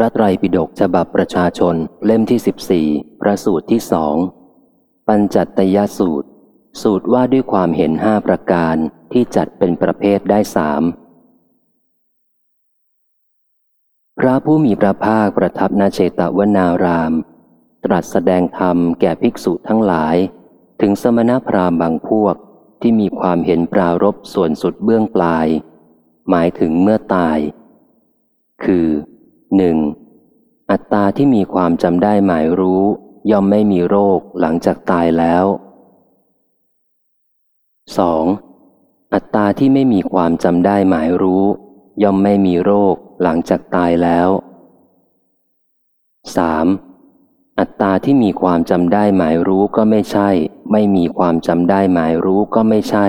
ระไตรปิฎกฉบับประชาชนเล่มที่สิบสี่พระสูตรที่สองปัญจัตตยสูตร สูตรว่าด้วยความเห็นห้าประการที่จัดเป็นประเภทได้สามพระผู้มีพระภาคประทับนาเชตวนาราม ตรัสแสดงธรรมแก่ภิกษุทั้งหลาย ถึงสมณพราหมณ์บางพวกที่มีความเห็นปรารบส่วนสุดเบื้องปลาย หมายถึงเมื่อตาย คือ หนึ่งอัตตาที่มีความจำได้หมายรู้ ย่อมไม่มีโรคหลังจากตายแล้ว 2. อัตตาที่ไม่มีความจำได้หมายรู้ ย่อมไม่มีโรคหลังจากตายแล้ว 3. อัตตาที่มีความจำได้หมายรู้ก็ไม่ใช่ ไม่มีความจำได้หมายรู้ก็ไม่ใช่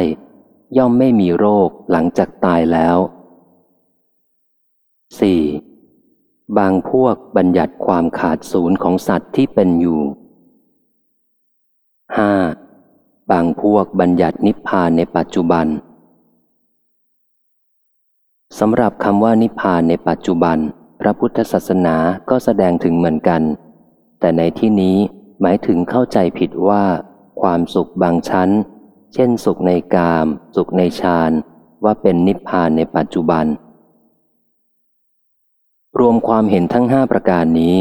ย่อมไม่มีโรคหลังจากตายแล้ว 4. บางพวกบัญญัติความขาดศูนย์ของสัตว์ที่เป็นอยู่ 5. บางพวกบัญญัตินิพพานในปัจจุบันสำหรับคำว่านิพพานในปัจจุบัน พระพุทธศาสนาก็แสดงถึงเหมือนกัน แต่ในที่นี้หมายถึงเข้าใจผิดว่า ความสุขบางชั้น เช่นสุขในกาม สุขในฌานว่าเป็นนิพพานในปัจจุบัน รวมความเห็นทั้งห้าประการนี้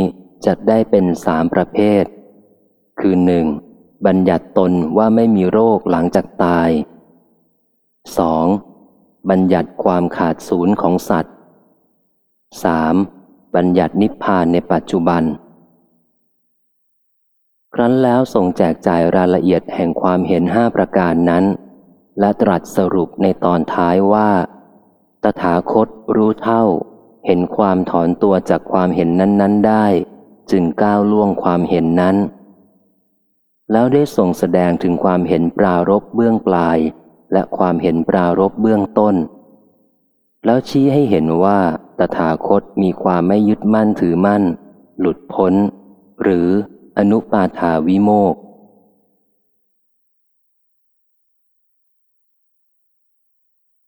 จัดได้เป็นสามประเภท คือหนึ่งบัญญัติตนว่าไม่มีโรคหลังจากตาย 2. บัญญัติความขาดศูนย์ของสัตว์ 3. บัญญัตินิพพานในปัจจุบัน ครั้นแล้วส่งแจกจ่ายรายละเอียดแห่งความเห็นห้าประการนั้น และตรัสสรุปในตอนท้ายว่า ตถาคตรู้เท่า เห็นความถอนตัวจากความเห็นนั้น ๆ ได้ จึงก้าวล่วงความเห็นนั้น แล้วได้ส่งแสดงถึงความเห็นปรารบเบื้องปลาย และความเห็นปรารบเบื้องต้น แล้วชี้ให้เห็นว่าตถาคตมีความไม่ยึดมั่นถือมั่น หลุดพ้น หรืออนุปาทาวิโมก